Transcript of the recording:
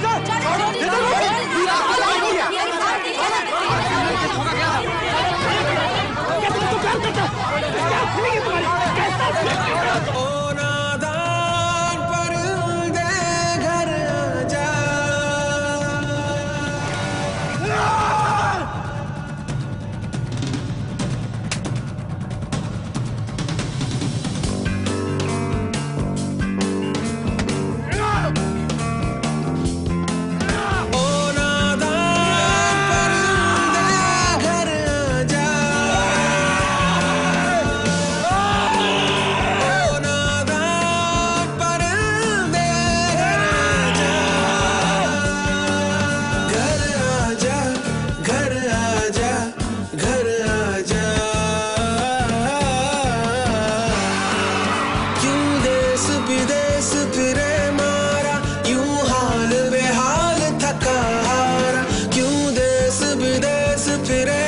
क्या today.